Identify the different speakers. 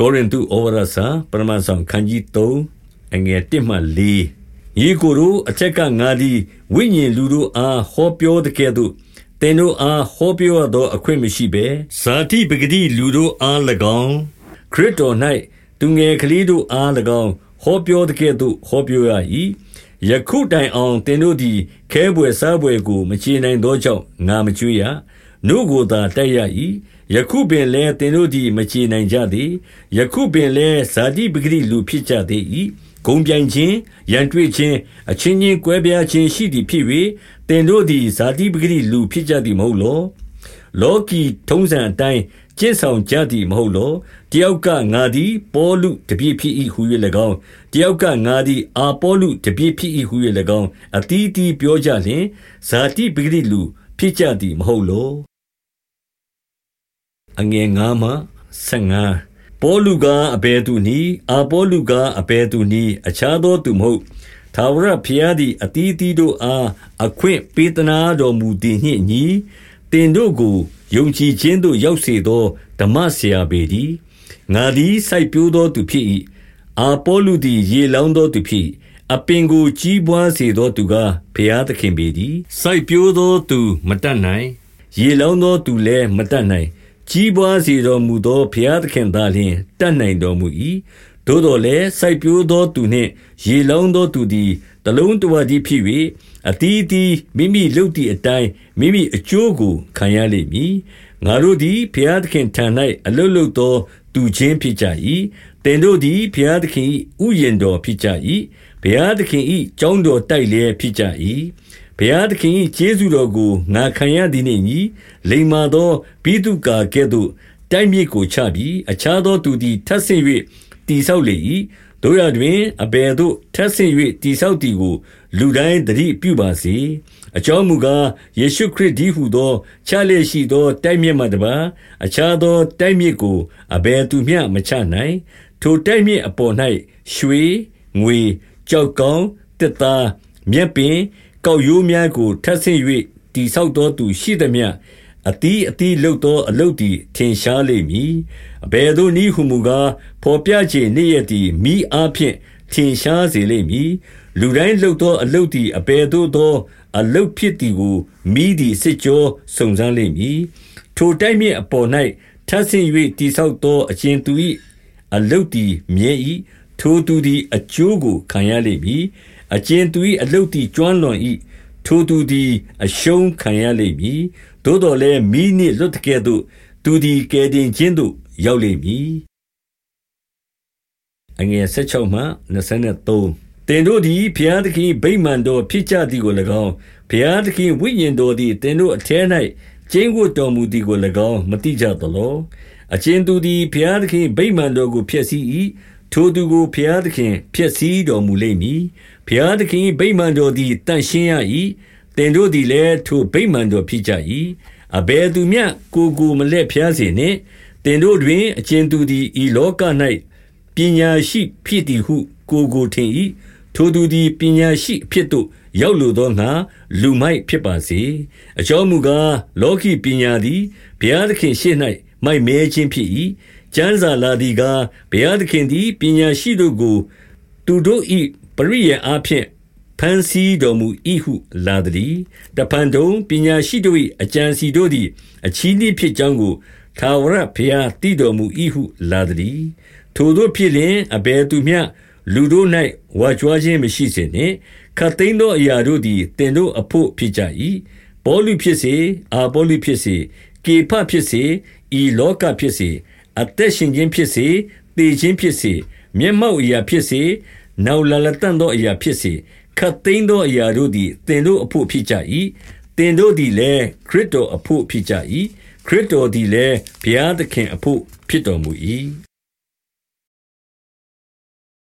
Speaker 1: ကောရိန္သုဩဝါဒစာပထမဆုံးခန်းကြီး3အငယ်1မှ4ညီကိုတို့အထက်ကငါသည်ဝိညာဉ်လူတို့အားဟောပြောတဲ့ကဲ့သို့သင်တို့အားဟောပြောသောအခွင့်မရှိဘဲဇာတိပဂတိလူတို့အား၎င်းခရစ်တော်၌သူငယ်ကလေးတို့အား၎င်းဟောပြောတဲ့ကဲ့သို့ဟောပြောရ၏ယခုတိုင်အောင်သင်တို့သည်ခဲပွေစားပွေကိုမချေနိုင်သောကြောင့်ငါမကြွရ နှုတ်ကိုသာတိုက်ရ၏ယခုပင်လည်းသင်တို့သည်မချေနိုင်ကြသေးယခုပင်လည်းဇာတိပဂတိလူဖြစ်ကြသေး၏ဂုံပြိုင်ခြင်းရန်တွေ့ခြင်းအချင်းချင်းကွဲပြားခြင်းရှိသည်ဖြစ်၍သင်တို့သည်ဇာတိပဂတိလူဖြစ်ကြသည်မဟုတ်လောလောကီထုံးစံအတိုင်းကျင့်ဆောင်ကြသည်မဟုတ်လောတယောက်ကငါသည်ပေါလုတပြည့်ဖြစ်၏ဟု၍၎င်းတယောက်ကငါသည်အာပေါလုတပြည့်ဖြစ်၏ဟု၍၎င်းအတီးတီးပြောကြလျင်ဇာတိပဂတိလူဖြစ်ကြသည်မဟုတ်လော အငယ်9မှ15ပေါလုကားအဘယ်သူနည်းအာပေါလုကားအဘယ်သူနည်းအခြားသောသူမဟုတ်သာဝရဖျားသည်အတီးတီးတို့အားအခွင့်ပေးသနာတော်မူသည်နှင့်ညီတင်တို့ကိုယုံကြည်ခြင်းသို့ရောက်စေသောဓမ္မဆရာပေသည်ငါသည်စိုက်ပျိုးသောသူဖြစ်၏အာပေါလုသည်ရေလောင်းသောသူဖြစ်၏အပင်ကိုကြီးပွားစေသောသူကဘုရားသခင်ပေသည်စိုက်ပျိုးသောသူမတတ်နိုင် ရေလောင်းသောသူလည်းမတတ်နိုင် ကြီးပွားစေတော်မူသောဘုရားသခင်သာလျှင်တတ်နိုင်တော်မူ၏သို့တော်လည်းစိုက်ပျိုးသောသူနှင့် ရေလောင်းသောသူသည်တလုံးတဝတည်းဖြစ်၍အတီးတီမိမိလုပ်သည့်အတိုင်းမိမိအကျိုးကိုခံရလိမ့်မည်ငါတို့သည်ဘုရားသခင်ထံ၌အလုလုသောသူချင်းဖြစ်ကြ၏တင်တို့သည်ဘုရားသခင်၏ဥယျင်တော်ဖြစ်ကြ၏ဘုရားသခင်၏ကြောင်းတော်တိုက်လျက်ဖြစ်ကြ၏ ဘုရားသခင်၏ကျေးဇူးတော်ကိုငါခံရသည်နှင့်ညီလိမ္မာသောဘိတုကာကဲ့သို့တိုက်မြစ်ကိုချပြီးအခြားသောသူသည်ထပ်ဆင့်၍တိဆောက်လေ၏တို့ရတွင်အဘယ်သို့ထပ်ဆင့်၍တိဆောက်သည်ကို လူတိုင်းတတိပြုပါစေအကြောင်းမူကားယေရှုခရစ်ဒီဟုသောချလျက်ရှိသောတိုက်မြစ်မှတပါအခြားသောတိုက်မြစ်ကိုအဘယ်သူမျှမချနိုင် ထိုတိုက်မြစ်အပေါ်၌ရွှေငွေကြောက်ကောင်းတစ်သားမြက်ပင် ကောက်ရိုးများကို ထပ်ဆင့်၍တိဆောက်သောသူရှိသမျှအတီးအတီးလှုပ်သော အလုတ်သည် ထင်ရှားလိမ့်မည် အဘယ်သို့နည်းဟုမူကားဖော်ပြခြင်းနေ့ရက်သည်မိအားဖြင့် ထင်ရှားစေလိမ့်မည် လူတိုင်းလှုပ်သော အလုတ်သည် အဘယ်သို့သော အလုတ်ဖြစ်သည်ကိုမိသည် စစ်ကြောစုံစမ်းလိမ့်မည် ထိုတိုက်မြစ်အပေါ်၌ထပ်ဆင့်၍တိဆောက်သောအရှင်သူ၏အလုတ်သည်မြဲ၏ထိုသူသည် အကျိုးကို ခံရလိမ့်မည် အကျဉ်သူ၏အလုတ်သည်ကျွမ်းလွန်၏ထိုသူသည်အရှုံးခံရလိမ့်မည်သို့တော်လည်းမိနှင့်လွတ်ကဲ့သို့ သူသည်ကယ်တင်ခြင်းသို့ရောက်လိမ့်မည်အငယ်16မှ23တင်တို့သည်ဘုရားသခင်ဗိမာန်တော်ဖြစ်ကြသည်ကို၎င်းဘုရားသခင်ဝိညာဉ်တော်သည်တင်တို့အထဲ၌ကျင်းကိုတော်မူသည်ကို၎င်းမတိကြသလောအချင်းသူသည်ဘုရားသခင်ဗိမာန်တော်ကိုဖျက်ဆီး၏ ထိုသူကိုဘုရားသခင် ဖျက်ဆီးတော်မူလိမ့်မည်ဘုရားသခင်ဗိမာန်တော်သည်တန့်ရှင်းရ၏တင်တို့သည်လည်းထိုဗိမာန်တော်ဖြစ်ကြ၏အဘယ်သူမျှကိုကိုမလက်ဖျားစေနှင့်တင်တို့တွင်အကျဉ်သူသည်ဤလောက၌ပညာရှိဖြစ်သည်ဟု ကိုကိုထင်၏ထိုသူသည်ပညာရှိဖြစ်သို့ရောက်လိုသောငါလူမိုက်ဖြစ်ပါစေအကြောင်းမူကားလောကီပညာသည်ဘုရားသခင်ရှေ့၌မိုက်မဲခြင်းဖြစ်၏ ကျမ်းစာလာသည်ကားဘုရားသခင်သည်ပညာရှိတို့ကို သူတို့၏ပရိယေအားဖြင့်ဖန်ဆီးတော်မူ၏ဟုလာသည်တဖန်တုံပညာရှိတို့၏အကြံစီတို့သည် အချီးနှီးဖြစ်ကြောင်းကိုသာဝရဘုရားတည်တော်မူ၏ဟုလာသည်ထိုတို့ဖြစ်လျင်အဘယ်သူမျှလူတို့၌ဝါကြွားခြင်းမရှိစေနှင့်ခတ်သိမ်းသောအရာတို့သည်တင်တို့အဖို့ဖြစ်ကြ၏ပေါလုဖြစ်စေအာပေါလုဖြစ်စေကေဖဖြစ်စေဤလောကဖြစ်စေ အသက်ရှင်ခြင်းဖြစ်စေတည်ခြင်းဖြစ်စေမျက်မှောက်အရာဖြစ်စေနောက်လာလတန့်သောအရာဖြစ်စေခတ်သိမ်းသောအရာတို့သည်သင်တို့အဖို့ဖြစ်ကြ၏သင်တို့သည်လည်းခရစ်တော်အဖို့ဖြစ်ကြ၏ခရစ်တော်သည်လည်းဘုရားသခင်အဖို့ဖြစ်တော်မူ၏